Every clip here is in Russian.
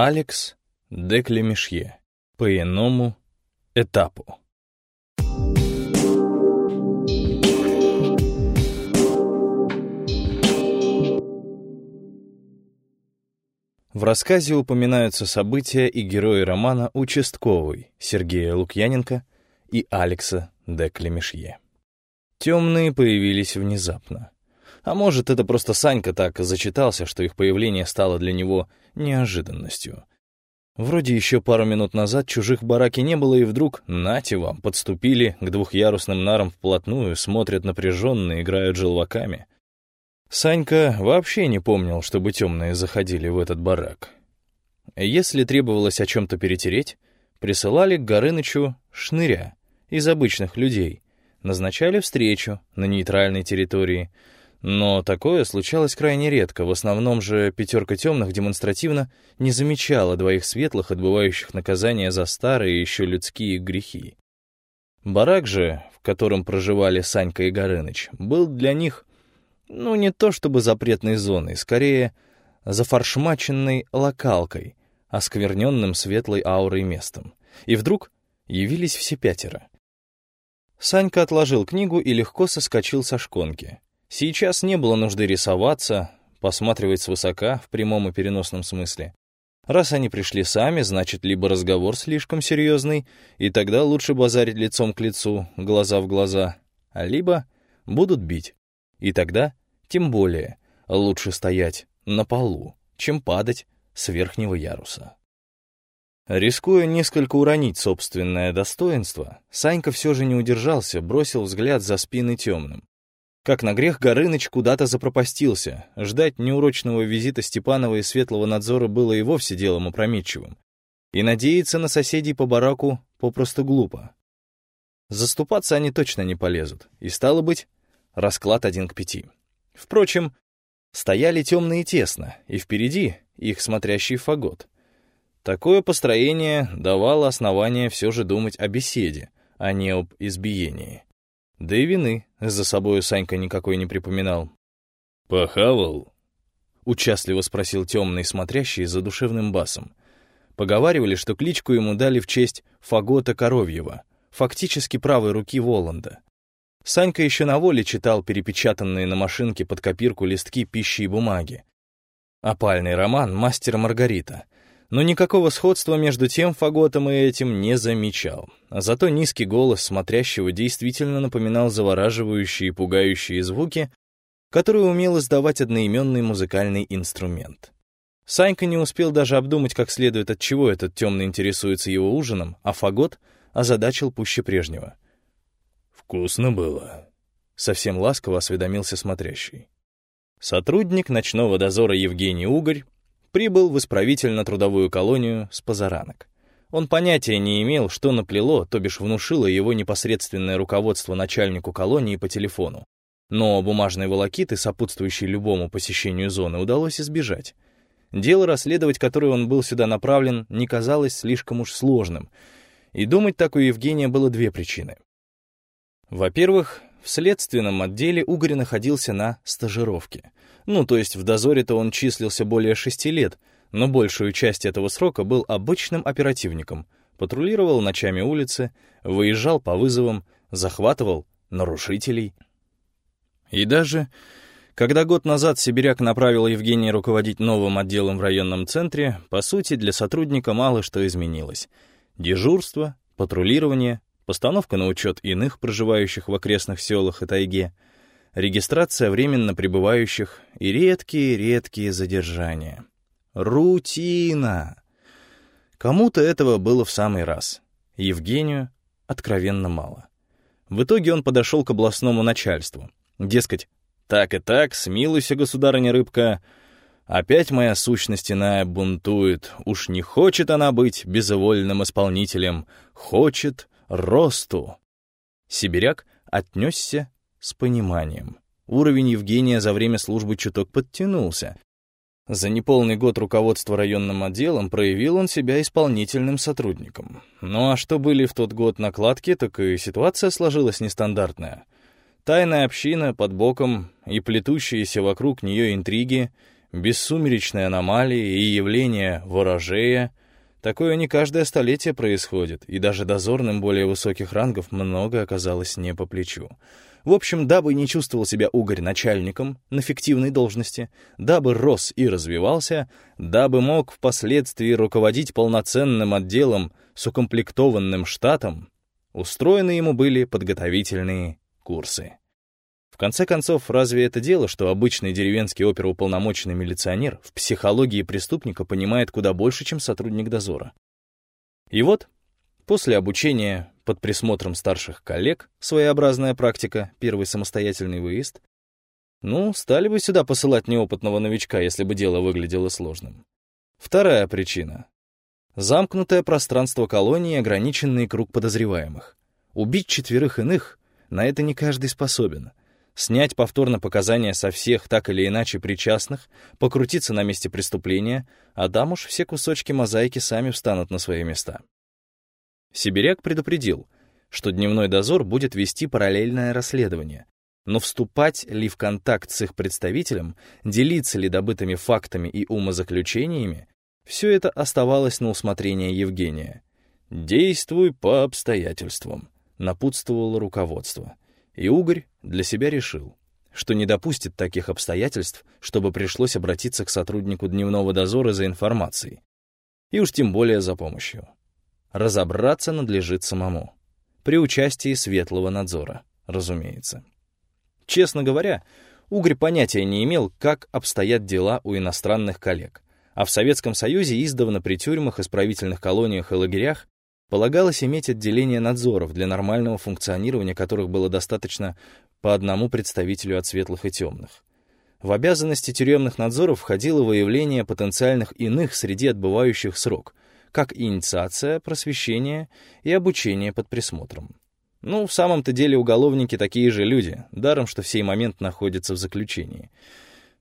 Алекс де Клемешье. По иному этапу. В рассказе упоминаются события и герои романа «Участковый» Сергея Лукьяненко и Алекса де Клемешье. Темные появились внезапно. А может, это просто Санька так зачитался, что их появление стало для него неожиданностью. Вроде еще пару минут назад чужих в бараке не было, и вдруг, нате вам, подступили к двухъярусным нарам вплотную, смотрят напряженно, играют желваками. Санька вообще не помнил, чтобы темные заходили в этот барак. Если требовалось о чем-то перетереть, присылали к Горынычу шныря из обычных людей, назначали встречу на нейтральной территории — но такое случалось крайне редко, в основном же пятерка темных демонстративно не замечала двоих светлых, отбывающих наказание за старые еще людские грехи. Барак же, в котором проживали Санька и Горыныч, был для них, ну, не то чтобы запретной зоной, скорее зафаршмаченной локалкой, оскверненным светлой аурой местом. И вдруг явились все пятеро. Санька отложил книгу и легко соскочил со шконки. Сейчас не было нужды рисоваться, посматривать свысока в прямом и переносном смысле. Раз они пришли сами, значит, либо разговор слишком серьезный, и тогда лучше базарить лицом к лицу, глаза в глаза, а либо будут бить. И тогда, тем более, лучше стоять на полу, чем падать с верхнего яруса. Рискуя несколько уронить собственное достоинство, Санька все же не удержался, бросил взгляд за спины темным. Как на грех Горыныч куда-то запропастился. Ждать неурочного визита Степанова и Светлого надзора было и вовсе делом опрометчивым. И надеяться на соседей по бараку попросту глупо. Заступаться они точно не полезут. И стало быть, расклад один к пяти. Впрочем, стояли темные тесно, и впереди их смотрящий фагот. Такое построение давало основание все же думать о беседе, а не об избиении. Да и вины за собою Санька никакой не припоминал. «Похавал?» — участливо спросил темный смотрящий за душевным басом. Поговаривали, что кличку ему дали в честь Фагота Коровьева, фактически правой руки Воланда. Санька еще на воле читал перепечатанные на машинке под копирку листки пищи и бумаги. Опальный роман «Мастер Маргарита», но никакого сходства между тем фаготом и этим не замечал. А зато низкий голос смотрящего действительно напоминал завораживающие и пугающие звуки, которые умел издавать одноименный музыкальный инструмент. Санька не успел даже обдумать как следует, от чего этот темный интересуется его ужином, а фагот озадачил пуще прежнего. «Вкусно было», — совсем ласково осведомился смотрящий. Сотрудник ночного дозора Евгений Угорь прибыл в исправительно-трудовую колонию с позаранок. Он понятия не имел, что наплело, то бишь внушило его непосредственное руководство начальнику колонии по телефону. Но бумажные волокиты, сопутствующие любому посещению зоны, удалось избежать. Дело, расследовать которое он был сюда направлен, не казалось слишком уж сложным. И думать так у Евгения было две причины. Во-первых, в следственном отделе Угорь находился на стажировке. Ну, то есть в дозоре-то он числился более шести лет, но большую часть этого срока был обычным оперативником, патрулировал ночами улицы, выезжал по вызовам, захватывал нарушителей. И даже когда год назад Сибиряк направил Евгения руководить новым отделом в районном центре, по сути, для сотрудника мало что изменилось. Дежурство, патрулирование, постановка на учет иных, проживающих в окрестных селах и тайге — регистрация временно пребывающих и редкие-редкие задержания. Рутина! Кому-то этого было в самый раз. Евгению откровенно мало. В итоге он подошел к областному начальству. Дескать, так и так, смилуйся, государыня рыбка, опять моя сущность иная бунтует, уж не хочет она быть безвольным исполнителем, хочет росту. Сибиряк отнесся с пониманием. Уровень Евгения за время службы чуток подтянулся. За неполный год руководства районным отделом проявил он себя исполнительным сотрудником. Ну а что были в тот год накладки, так и ситуация сложилась нестандартная. Тайная община под боком и плетущиеся вокруг нее интриги бессумеречные аномалии и явления ворожея. Такое не каждое столетие происходит, и даже дозорным более высоких рангов много оказалось не по плечу. В общем, дабы не чувствовал себя угорь начальником на фиктивной должности, дабы рос и развивался, дабы мог впоследствии руководить полноценным отделом с укомплектованным штатом, устроены ему были подготовительные курсы. В конце концов, разве это дело, что обычный деревенский оперуполномоченный милиционер в психологии преступника понимает куда больше, чем сотрудник дозора? И вот, после обучения под присмотром старших коллег, своеобразная практика, первый самостоятельный выезд, ну, стали бы сюда посылать неопытного новичка, если бы дело выглядело сложным. Вторая причина. Замкнутое пространство колонии ограниченный круг подозреваемых. Убить четверых иных — на это не каждый способен. Снять повторно показания со всех так или иначе причастных, покрутиться на месте преступления, а там уж все кусочки мозаики сами встанут на свои места. Сибиряк предупредил, что дневной дозор будет вести параллельное расследование, но вступать ли в контакт с их представителем, делиться ли добытыми фактами и умозаключениями, все это оставалось на усмотрение Евгения. «Действуй по обстоятельствам», — напутствовало руководство. И Угорь для себя решил, что не допустит таких обстоятельств, чтобы пришлось обратиться к сотруднику дневного дозора за информацией. И уж тем более за помощью. Разобраться надлежит самому. При участии светлого надзора, разумеется. Честно говоря, Угорь понятия не имел, как обстоят дела у иностранных коллег. А в Советском Союзе издавна при тюрьмах, исправительных колониях и лагерях полагалось иметь отделение надзоров, для нормального функционирования которых было достаточно по одному представителю от светлых и темных. В обязанности тюремных надзоров входило выявление потенциальных иных среди отбывающих срок — как инициация, просвещение и обучение под присмотром. Ну, в самом-то деле уголовники такие же люди, даром, что в сей момент находятся в заключении.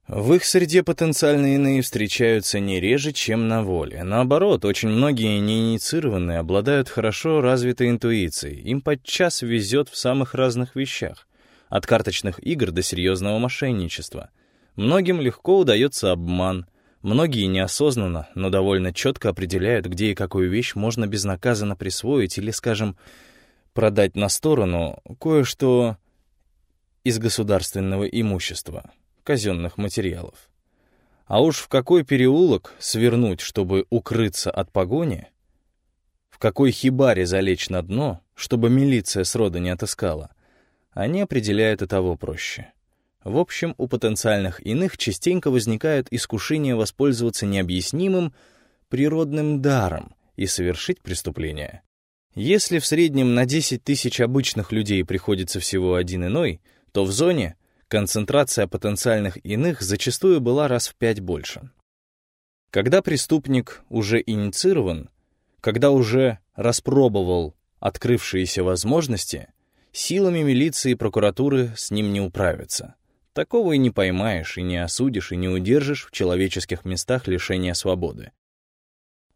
В их среде потенциальные иные встречаются не реже, чем на воле. Наоборот, очень многие неинициированные обладают хорошо развитой интуицией. Им подчас везет в самых разных вещах. От карточных игр до серьезного мошенничества. Многим легко удается обман — Многие неосознанно, но довольно четко определяют, где и какую вещь можно безнаказанно присвоить или, скажем, продать на сторону кое-что из государственного имущества, казенных материалов. А уж в какой переулок свернуть, чтобы укрыться от погони, в какой хибаре залечь на дно, чтобы милиция срода не отыскала, они определяют и того проще. В общем, у потенциальных иных частенько возникает искушение воспользоваться необъяснимым природным даром и совершить преступление. Если в среднем на 10 тысяч обычных людей приходится всего один иной, то в зоне концентрация потенциальных иных зачастую была раз в пять больше. Когда преступник уже инициирован, когда уже распробовал открывшиеся возможности, силами милиции и прокуратуры с ним не управиться — Такого и не поймаешь, и не осудишь, и не удержишь в человеческих местах лишения свободы.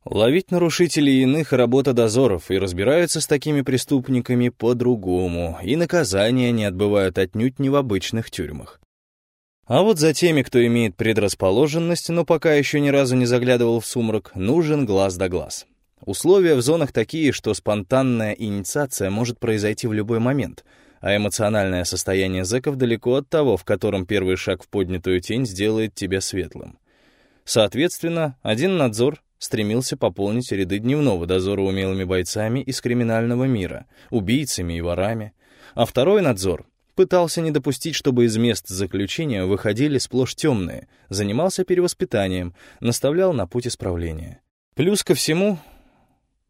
Ловить нарушителей иных — работа дозоров, и разбираются с такими преступниками по-другому, и наказания не отбывают отнюдь не в обычных тюрьмах. А вот за теми, кто имеет предрасположенность, но пока еще ни разу не заглядывал в сумрак, нужен глаз да глаз. Условия в зонах такие, что спонтанная инициация может произойти в любой момент — а эмоциональное состояние зэков далеко от того, в котором первый шаг в поднятую тень сделает тебя светлым. Соответственно, один надзор стремился пополнить ряды дневного дозора умелыми бойцами из криминального мира, убийцами и ворами, а второй надзор пытался не допустить, чтобы из мест заключения выходили сплошь темные, занимался перевоспитанием, наставлял на путь исправления. Плюс ко всему,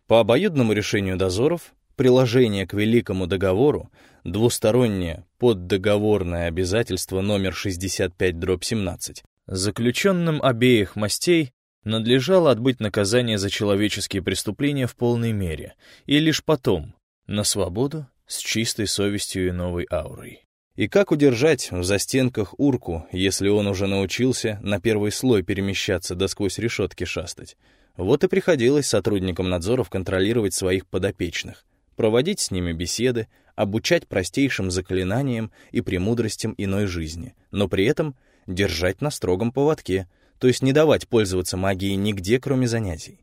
по обоюдному решению дозоров, приложение к Великому договору двустороннее поддоговорное обязательство номер 65-17, заключенным обеих мастей надлежало отбыть наказание за человеческие преступления в полной мере, и лишь потом, на свободу, с чистой совестью и новой аурой. И как удержать в застенках урку, если он уже научился на первый слой перемещаться да сквозь решетки шастать? Вот и приходилось сотрудникам надзоров контролировать своих подопечных, проводить с ними беседы, обучать простейшим заклинаниям и премудростям иной жизни, но при этом держать на строгом поводке, то есть не давать пользоваться магией нигде, кроме занятий.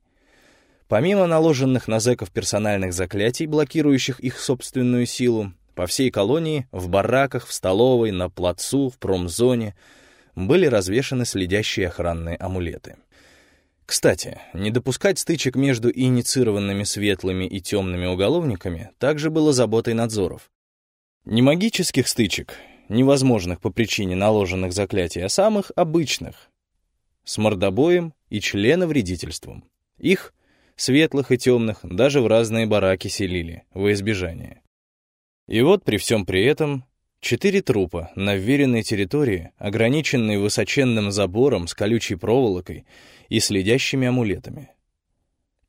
Помимо наложенных на зэков персональных заклятий, блокирующих их собственную силу, по всей колонии, в бараках, в столовой, на плацу, в промзоне были развешаны следящие охранные амулеты. Кстати, не допускать стычек между инициированными светлыми и темными уголовниками также было заботой надзоров. Не магических стычек, невозможных по причине наложенных заклятий, а самых обычных, с мордобоем и членовредительством. Их светлых и темных, даже в разные бараки селили, во избежание. И вот при всем при этом четыре трупа на вверенной территории, ограниченной высоченным забором с колючей проволокой и следящими амулетами.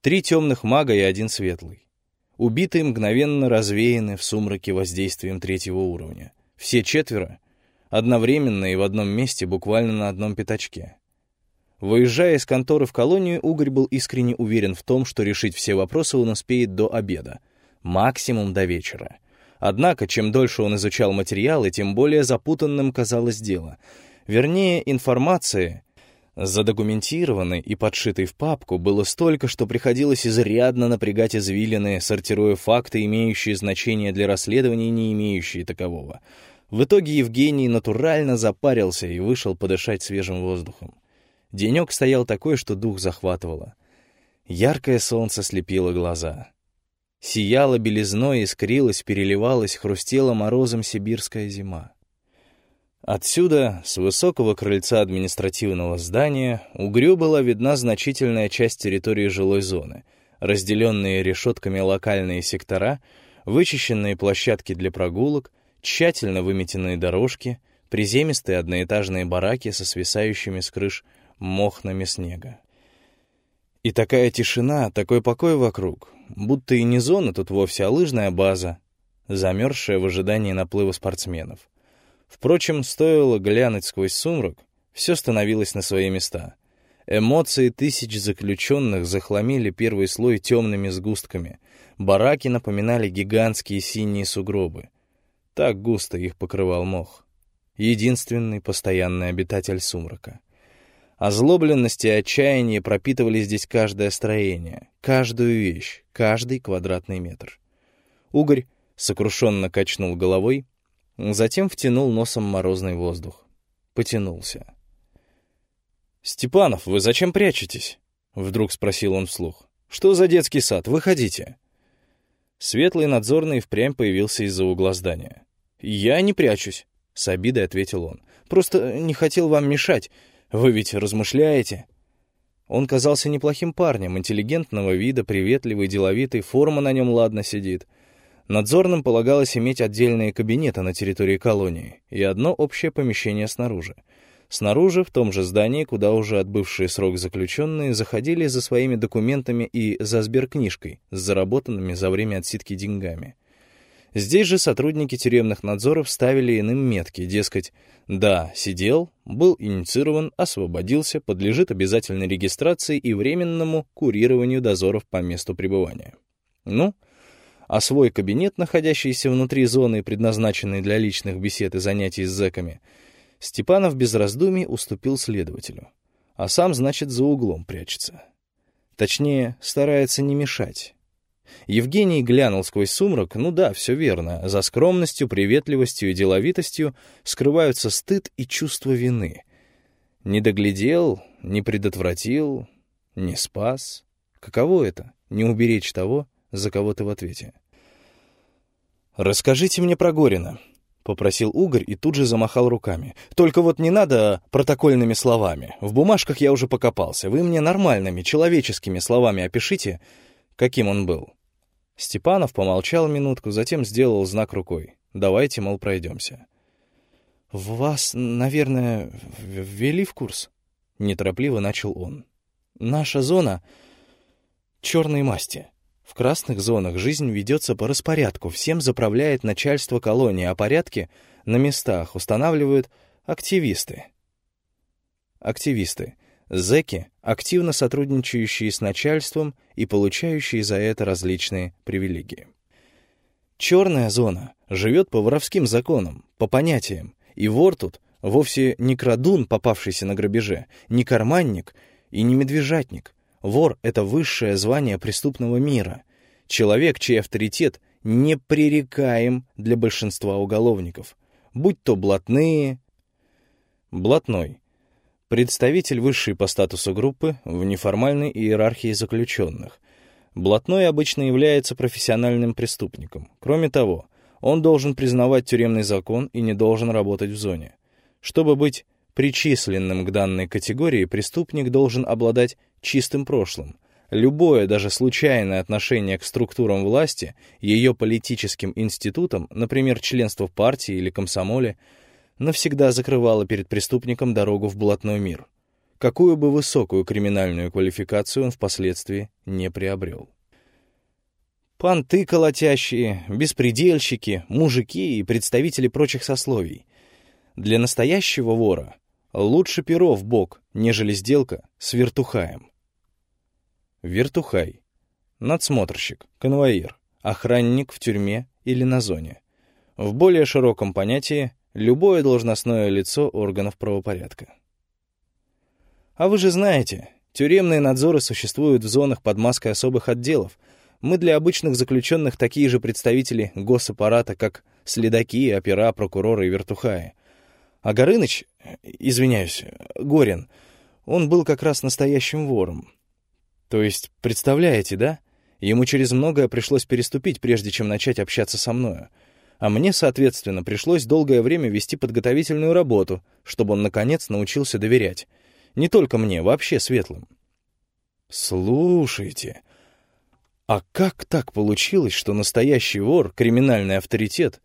Три темных мага и один светлый. Убитые мгновенно развеяны в сумраке воздействием третьего уровня. Все четверо одновременно и в одном месте, буквально на одном пятачке. Выезжая из конторы в колонию, Угорь был искренне уверен в том, что решить все вопросы он успеет до обеда, максимум до вечера. Однако, чем дольше он изучал материалы, тем более запутанным казалось дело. Вернее, информации, задокументированной и подшитой в папку, было столько, что приходилось изрядно напрягать извилины, сортируя факты, имеющие значение для расследования и не имеющие такового. В итоге Евгений натурально запарился и вышел подышать свежим воздухом. Денек стоял такой, что дух захватывало. Яркое солнце слепило глаза. Сияла белизной, искрилась, переливалась, хрустела морозом сибирская зима. Отсюда, с высокого крыльца административного здания, угрю была видна значительная часть территории жилой зоны, разделенные решетками локальные сектора, вычищенные площадки для прогулок, тщательно выметенные дорожки, приземистые одноэтажные бараки со свисающими с крыш мохнами снега. И такая тишина, такой покой вокруг, будто и не зона тут вовсе, а лыжная база, замерзшая в ожидании наплыва спортсменов. Впрочем, стоило глянуть сквозь сумрак, все становилось на свои места. Эмоции тысяч заключенных захламили первый слой темными сгустками. Бараки напоминали гигантские синие сугробы. Так густо их покрывал мох. Единственный постоянный обитатель сумрака. Озлобленность и отчаяние пропитывали здесь каждое строение, каждую вещь, каждый квадратный метр. Угорь сокрушенно качнул головой, затем втянул носом морозный воздух. Потянулся. «Степанов, вы зачем прячетесь?» — вдруг спросил он вслух. «Что за детский сад? Выходите!» Светлый надзорный впрямь появился из-за угла здания. «Я не прячусь», — с обидой ответил он. «Просто не хотел вам мешать. Вы ведь размышляете?» Он казался неплохим парнем, интеллигентного вида, приветливый, деловитый, форма на нем ладно сидит. Надзорным полагалось иметь отдельные кабинеты на территории колонии и одно общее помещение снаружи. Снаружи, в том же здании, куда уже отбывшие срок заключенные заходили за своими документами и за сберкнижкой с заработанными за время отсидки деньгами. Здесь же сотрудники тюремных надзоров ставили иным метки, дескать, да, сидел, был инициирован, освободился, подлежит обязательной регистрации и временному курированию дозоров по месту пребывания. Ну, а свой кабинет, находящийся внутри зоны, предназначенной для личных бесед и занятий с зэками, Степанов без раздумий уступил следователю. А сам, значит, за углом прячется. Точнее, старается не мешать. Евгений глянул сквозь сумрак. Ну да, все верно. За скромностью, приветливостью и деловитостью скрываются стыд и чувство вины. Не доглядел, не предотвратил, не спас. Каково это — не уберечь того, за кого ты в ответе? «Расскажите мне про Горина», — попросил Угорь и тут же замахал руками. «Только вот не надо протокольными словами. В бумажках я уже покопался. Вы мне нормальными, человеческими словами опишите, каким он был». Степанов помолчал минутку, затем сделал знак рукой. «Давайте, мол, пройдемся». «Вас, наверное, ввели в курс?» Неторопливо начал он. «Наша зона — черной масти. В красных зонах жизнь ведется по распорядку, всем заправляет начальство колонии, а порядки на местах устанавливают активисты». Активисты Зеки, активно сотрудничающие с начальством и получающие за это различные привилегии. Черная зона живет по воровским законам, по понятиям, и вор тут Вовсе не крадун, попавшийся на грабеже, не карманник и не медвежатник. Вор — это высшее звание преступного мира. Человек, чей авторитет непререкаем для большинства уголовников. Будь то блатные... Блатной. Представитель высшей по статусу группы в неформальной иерархии заключенных. Блатной обычно является профессиональным преступником. Кроме того, он должен признавать тюремный закон и не должен работать в зоне. Чтобы быть причисленным к данной категории, преступник должен обладать чистым прошлым. Любое, даже случайное отношение к структурам власти, ее политическим институтам, например, членство в партии или комсомоле, навсегда закрывало перед преступником дорогу в блатной мир, какую бы высокую криминальную квалификацию он впоследствии не приобрел. Понты колотящие, беспредельщики, мужики и представители прочих сословий. Для настоящего вора лучше перо в бок, нежели сделка с вертухаем. Вертухай. Надсмотрщик, конвоир, охранник в тюрьме или на зоне. В более широком понятии любое должностное лицо органов правопорядка. А вы же знаете, тюремные надзоры существуют в зонах под маской особых отделов — мы для обычных заключенных такие же представители госаппарата, как следаки, опера, прокуроры и вертухаи. А Горыныч, извиняюсь, Горин, он был как раз настоящим вором. То есть, представляете, да? Ему через многое пришлось переступить, прежде чем начать общаться со мною. А мне, соответственно, пришлось долгое время вести подготовительную работу, чтобы он, наконец, научился доверять. Не только мне, вообще светлым. «Слушайте», а как так получилось, что настоящий вор — криминальный авторитет,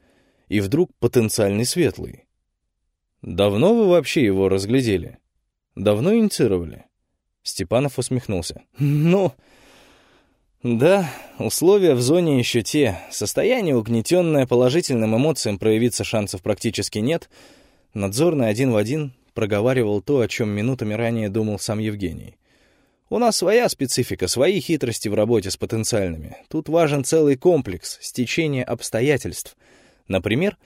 и вдруг потенциальный светлый? Давно вы вообще его разглядели? Давно инициировали? Степанов усмехнулся. Ну, да, условия в зоне еще те. Состояние угнетенное, положительным эмоциям проявиться шансов практически нет. Надзорный один в один проговаривал то, о чем минутами ранее думал сам Евгений. У нас своя специфика, свои хитрости в работе с потенциальными. Тут важен целый комплекс, стечение обстоятельств. Например,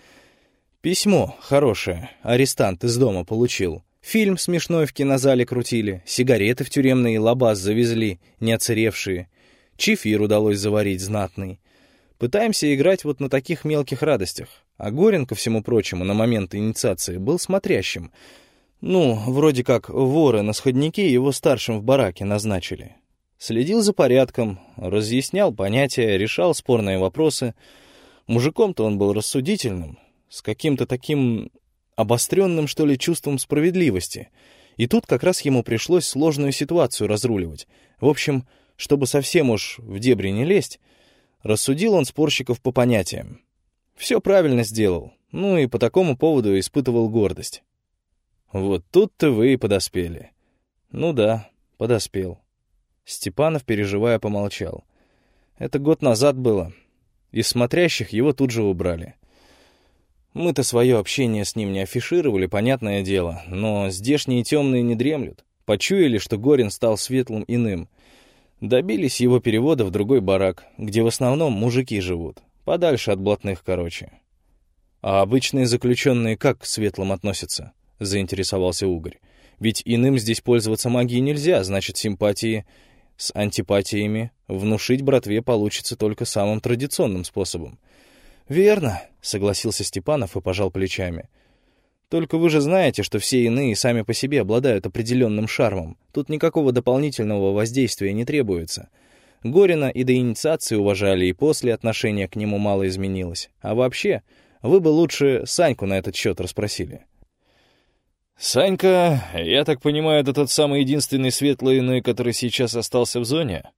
письмо хорошее арестант из дома получил. Фильм смешной в кинозале крутили, сигареты в тюремные лабаз завезли, не оцаревшие. Чефир удалось заварить знатный. Пытаемся играть вот на таких мелких радостях. А Горин, ко всему прочему, на момент инициации был смотрящим — ну, вроде как воры на сходнике его старшим в бараке назначили. Следил за порядком, разъяснял понятия, решал спорные вопросы. Мужиком-то он был рассудительным, с каким-то таким обостренным, что ли, чувством справедливости. И тут как раз ему пришлось сложную ситуацию разруливать. В общем, чтобы совсем уж в дебри не лезть, рассудил он спорщиков по понятиям. Все правильно сделал, ну и по такому поводу испытывал гордость. Вот тут-то вы и подоспели. Ну да, подоспел. Степанов, переживая, помолчал. Это год назад было. Из смотрящих его тут же убрали. Мы-то свое общение с ним не афишировали, понятное дело, но здешние темные не дремлют. Почуяли, что Горин стал светлым иным. Добились его перевода в другой барак, где в основном мужики живут. Подальше от блатных, короче. А обычные заключенные как к светлым относятся? — заинтересовался Угорь. «Ведь иным здесь пользоваться магией нельзя, значит, симпатии с антипатиями внушить братве получится только самым традиционным способом». «Верно», — согласился Степанов и пожал плечами. «Только вы же знаете, что все иные сами по себе обладают определенным шармом. Тут никакого дополнительного воздействия не требуется». Горина и до инициации уважали, и после отношение к нему мало изменилось. А вообще, вы бы лучше Саньку на этот счет расспросили. «Санька, я так понимаю, это тот самый единственный светлый иной, который сейчас остался в зоне?»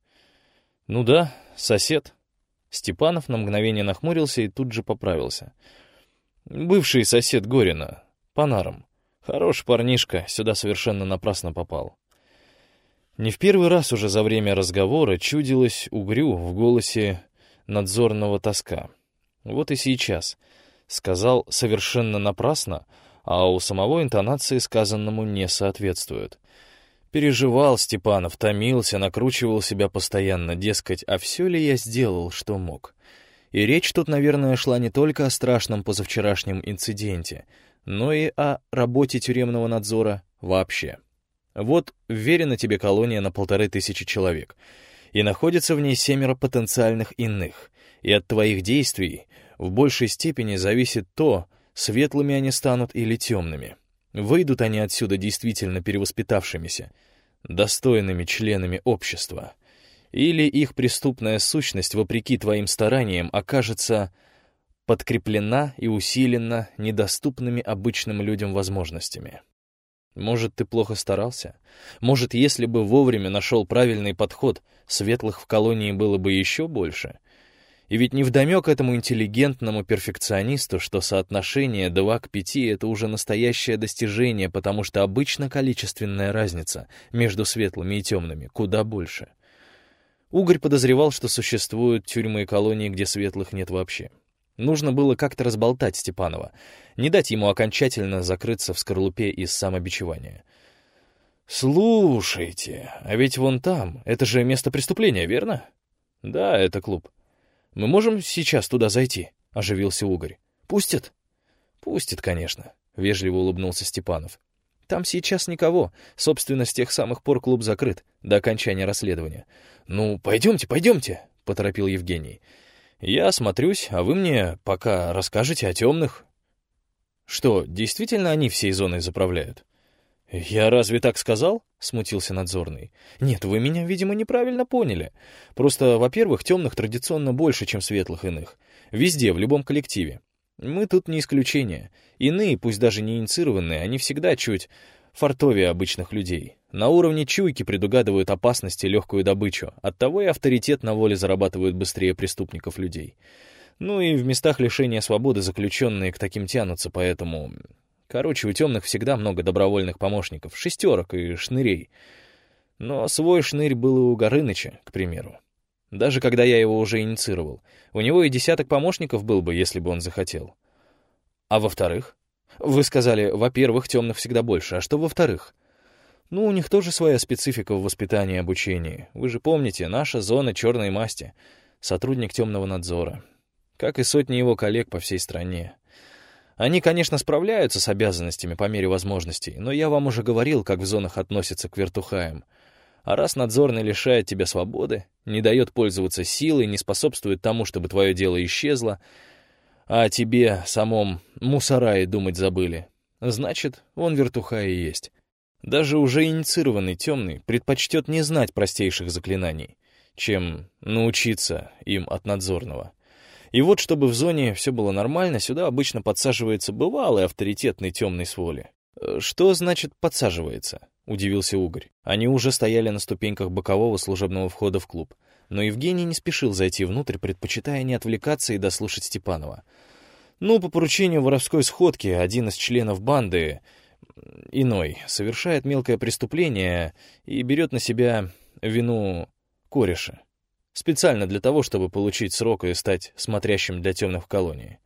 «Ну да, сосед». Степанов на мгновение нахмурился и тут же поправился. «Бывший сосед Горина, Панаром. Хороший парнишка, сюда совершенно напрасно попал». Не в первый раз уже за время разговора чудилось угрю в голосе надзорного тоска. Вот и сейчас. Сказал «совершенно напрасно», а у самого интонации сказанному не соответствуют. Переживал Степанов, томился, накручивал себя постоянно, дескать, а все ли я сделал, что мог? И речь тут, наверное, шла не только о страшном позавчерашнем инциденте, но и о работе тюремного надзора вообще. Вот вверена тебе колония на полторы тысячи человек, и находится в ней семеро потенциальных иных, и от твоих действий в большей степени зависит то, светлыми они станут или темными. Выйдут они отсюда действительно перевоспитавшимися, достойными членами общества. Или их преступная сущность, вопреки твоим стараниям, окажется подкреплена и усилена недоступными обычным людям возможностями. Может, ты плохо старался? Может, если бы вовремя нашел правильный подход, светлых в колонии было бы еще больше? И ведь невдомек этому интеллигентному перфекционисту, что соотношение 2 к 5 — это уже настоящее достижение, потому что обычно количественная разница между светлыми и темными куда больше. Угорь подозревал, что существуют тюрьмы и колонии, где светлых нет вообще. Нужно было как-то разболтать Степанова, не дать ему окончательно закрыться в скорлупе из самобичевания. «Слушайте, а ведь вон там, это же место преступления, верно?» «Да, это клуб. Мы можем сейчас туда зайти?» — оживился Угорь. «Пустят?» «Пустят, конечно», — вежливо улыбнулся Степанов. «Там сейчас никого. Собственно, с тех самых пор клуб закрыт, до окончания расследования». «Ну, пойдемте, пойдемте», — поторопил Евгений. Я осмотрюсь, а вы мне пока расскажете о темных. Что, действительно они всей зоной заправляют? Я разве так сказал? Смутился надзорный. Нет, вы меня, видимо, неправильно поняли. Просто, во-первых, темных традиционно больше, чем светлых иных. Везде, в любом коллективе. Мы тут не исключение. Иные, пусть даже не инициированные, они всегда чуть фартовее обычных людей. На уровне чуйки предугадывают опасности и легкую добычу, оттого и авторитет на воле зарабатывают быстрее преступников людей. Ну и в местах лишения свободы заключенные к таким тянутся, поэтому... Короче, у темных всегда много добровольных помощников, шестерок и шнырей. Но свой шнырь был и у Горыныча, к примеру. Даже когда я его уже инициировал. У него и десяток помощников был бы, если бы он захотел. А во-вторых? Вы сказали, во-первых, темных всегда больше, а что во-вторых? Ну, у них тоже своя специфика в воспитании и обучении. Вы же помните, наша зона черной масти, сотрудник темного надзора, как и сотни его коллег по всей стране. Они, конечно, справляются с обязанностями по мере возможностей, но я вам уже говорил, как в зонах относятся к вертухаям. А раз надзорный лишает тебя свободы, не дает пользоваться силой, не способствует тому, чтобы твое дело исчезло, а тебе самом мусора думать забыли, значит, он вертуха и есть. Даже уже инициированный темный предпочтет не знать простейших заклинаний, чем научиться им от надзорного. И вот, чтобы в зоне все было нормально, сюда обычно подсаживается бывалый авторитетный темный с воли. «Э, «Что значит «подсаживается»?» — удивился Угорь. Они уже стояли на ступеньках бокового служебного входа в клуб. Но Евгений не спешил зайти внутрь, предпочитая не отвлекаться и дослушать Степанова. Ну, по поручению воровской сходки, один из членов банды, иной, совершает мелкое преступление и берет на себя вину кореша. Специально для того, чтобы получить срок и стать смотрящим для темных в колонии.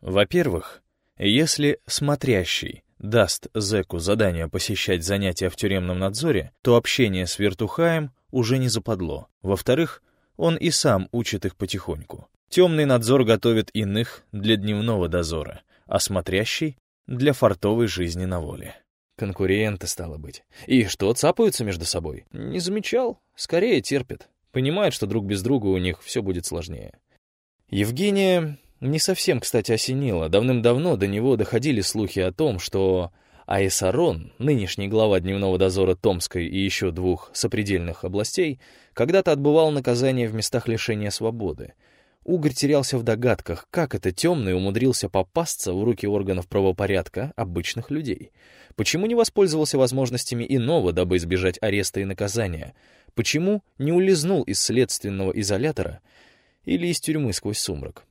Во-первых, если смотрящий даст зэку задание посещать занятия в тюремном надзоре, то общение с вертухаем уже не западло. Во-вторых, он и сам учит их потихоньку. Темный надзор готовит иных для дневного дозора, а смотрящий — для фартовой жизни на воле. Конкуренты, стало быть. И что, цапаются между собой? Не замечал. Скорее терпят. Понимают, что друг без друга у них все будет сложнее. Евгения не совсем, кстати, осенило. Давным-давно до него доходили слухи о том, что Аэсарон, нынешний глава дневного дозора Томской и еще двух сопредельных областей, когда-то отбывал наказание в местах лишения свободы. Угорь терялся в догадках, как это темный умудрился попасться в руки органов правопорядка обычных людей. Почему не воспользовался возможностями иного, дабы избежать ареста и наказания? Почему не улизнул из следственного изолятора или из тюрьмы сквозь сумрак?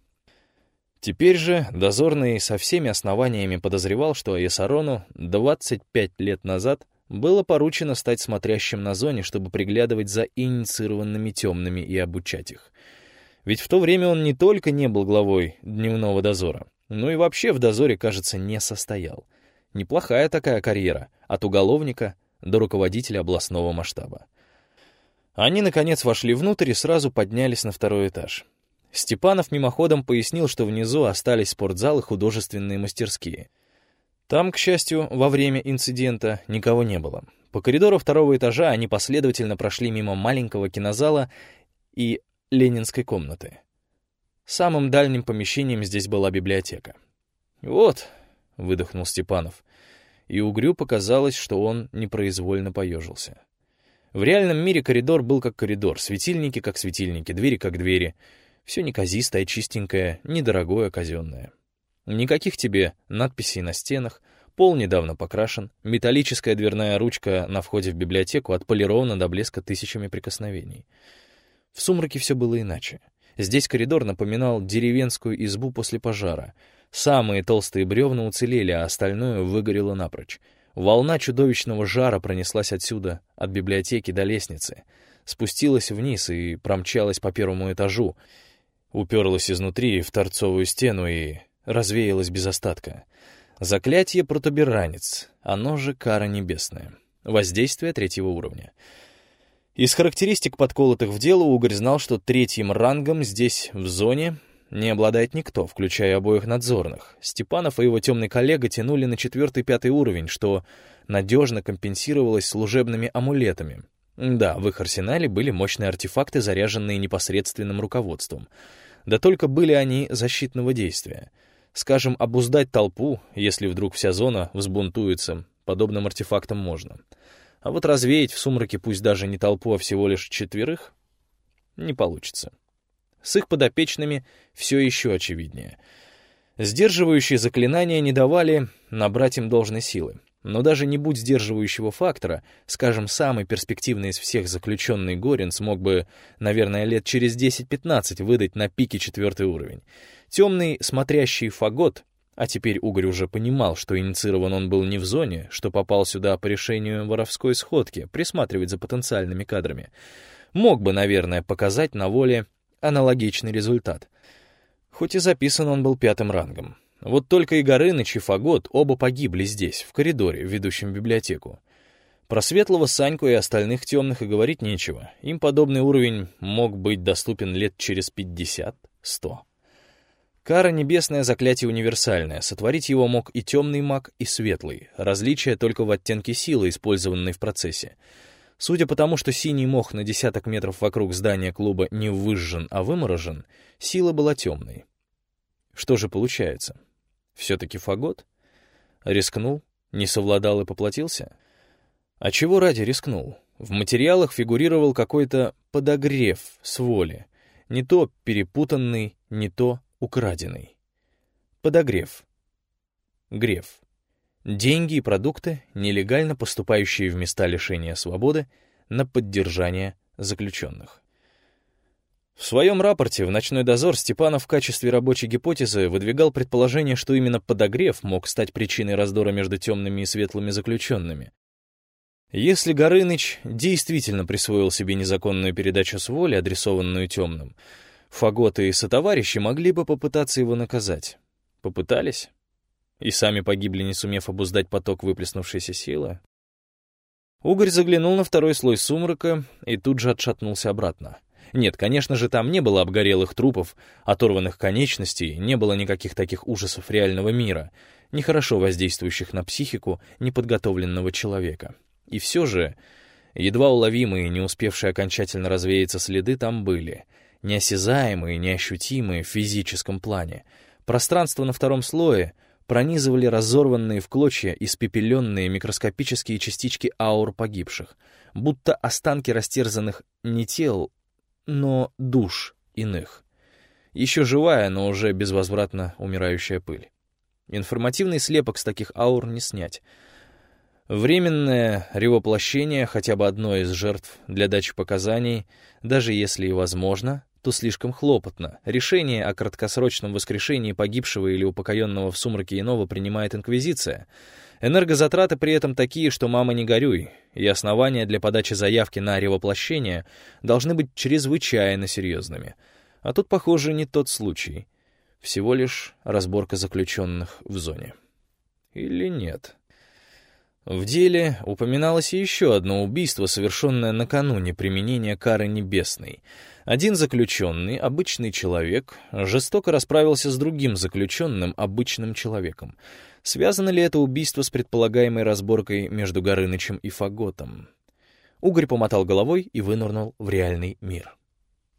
Теперь же дозорный со всеми основаниями подозревал, что Аесарону 25 лет назад было поручено стать смотрящим на зоне, чтобы приглядывать за инициированными темными и обучать их. Ведь в то время он не только не был главой дневного дозора, но и вообще в дозоре, кажется, не состоял. Неплохая такая карьера, от уголовника до руководителя областного масштаба. Они, наконец, вошли внутрь и сразу поднялись на второй этаж. Степанов мимоходом пояснил, что внизу остались спортзал и художественные мастерские. Там, к счастью, во время инцидента никого не было. По коридору второго этажа они последовательно прошли мимо маленького кинозала и ленинской комнаты. Самым дальним помещением здесь была библиотека. «Вот», — выдохнул Степанов, и Угрю показалось, что он непроизвольно поежился. В реальном мире коридор был как коридор, светильники как светильники, двери как двери. Все неказистое, чистенькое, недорогое, казенное. Никаких тебе надписей на стенах, пол недавно покрашен, металлическая дверная ручка на входе в библиотеку отполирована до блеска тысячами прикосновений. В сумраке все было иначе. Здесь коридор напоминал деревенскую избу после пожара. Самые толстые бревна уцелели, а остальное выгорело напрочь. Волна чудовищного жара пронеслась отсюда, от библиотеки до лестницы, спустилась вниз и промчалась по первому этажу, уперлась изнутри в торцовую стену и развеялась без остатка. Заклятие протуберанец, оно же кара небесная. Воздействие третьего уровня. Из характеристик, подколотых в дело, Угорь знал, что третьим рангом здесь, в зоне, не обладает никто, включая обоих надзорных. Степанов и его темный коллега тянули на четвертый-пятый уровень, что надежно компенсировалось служебными амулетами. Да, в их арсенале были мощные артефакты, заряженные непосредственным руководством. Да только были они защитного действия. Скажем, обуздать толпу, если вдруг вся зона взбунтуется, подобным артефактом можно. А вот развеять в сумраке пусть даже не толпу, а всего лишь четверых не получится. С их подопечными все еще очевиднее. Сдерживающие заклинания не давали набрать им должной силы. Но даже не будь сдерживающего фактора, скажем, самый перспективный из всех заключенный Горин смог бы, наверное, лет через 10-15 выдать на пике четвертый уровень. Темный, смотрящий фагот а теперь Угорь уже понимал, что инициирован он был не в зоне, что попал сюда по решению воровской сходки, присматривать за потенциальными кадрами. Мог бы, наверное, показать на воле аналогичный результат. Хоть и записан он был пятым рангом. Вот только и Горыныч, и Фагот оба погибли здесь, в коридоре, ведущем в библиотеку. Про светлого Саньку и остальных темных и говорить нечего. Им подобный уровень мог быть доступен лет через 50-100. Кара небесное заклятие универсальное, сотворить его мог и темный маг, и светлый, различие только в оттенке силы, использованной в процессе. Судя по тому, что синий мох на десяток метров вокруг здания клуба не выжжен, а выморожен, сила была темной. Что же получается? Все-таки фагот? Рискнул? Не совладал и поплатился? А чего ради рискнул? В материалах фигурировал какой-то подогрев с воли. Не то перепутанный, не то украденный. Подогрев. Греф. Деньги и продукты, нелегально поступающие в места лишения свободы, на поддержание заключенных. В своем рапорте в «Ночной дозор» Степанов в качестве рабочей гипотезы выдвигал предположение, что именно подогрев мог стать причиной раздора между темными и светлыми заключенными. Если Горыныч действительно присвоил себе незаконную передачу с воли, адресованную темным, Фаготы и сотоварищи могли бы попытаться его наказать. Попытались? И сами погибли, не сумев обуздать поток выплеснувшейся силы? Угорь заглянул на второй слой сумрака и тут же отшатнулся обратно. Нет, конечно же, там не было обгорелых трупов, оторванных конечностей, не было никаких таких ужасов реального мира, нехорошо воздействующих на психику неподготовленного человека. И все же, едва уловимые, не успевшие окончательно развеяться следы там были — неосязаемые, неощутимые в физическом плане. Пространство на втором слое пронизывали разорванные в клочья испепеленные микроскопические частички аур погибших, будто останки растерзанных не тел, но душ иных. Еще живая, но уже безвозвратно умирающая пыль. Информативный слепок с таких аур не снять. Временное ревоплощение хотя бы одной из жертв для дачи показаний, даже если и возможно, то слишком хлопотно. Решение о краткосрочном воскрешении погибшего или упокоенного в сумраке иного принимает Инквизиция. Энергозатраты при этом такие, что мама не горюй, и основания для подачи заявки на ревоплощение должны быть чрезвычайно серьезными. А тут, похоже, не тот случай. Всего лишь разборка заключенных в зоне. Или нет? В деле упоминалось еще одно убийство, совершенное накануне применения кары небесной. Один заключенный, обычный человек, жестоко расправился с другим заключенным, обычным человеком. Связано ли это убийство с предполагаемой разборкой между Горынычем и Фаготом? Угорь помотал головой и вынырнул в реальный мир.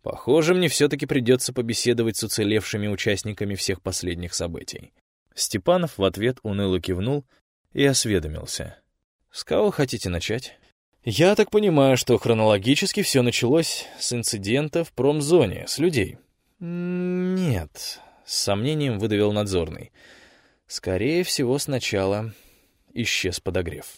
Похоже, мне все-таки придется побеседовать с уцелевшими участниками всех последних событий. Степанов в ответ уныло кивнул и осведомился. «С кого хотите начать?» «Я так понимаю, что хронологически все началось с инцидента в промзоне, с людей». «Нет», — с сомнением выдавил надзорный. «Скорее всего, сначала исчез подогрев».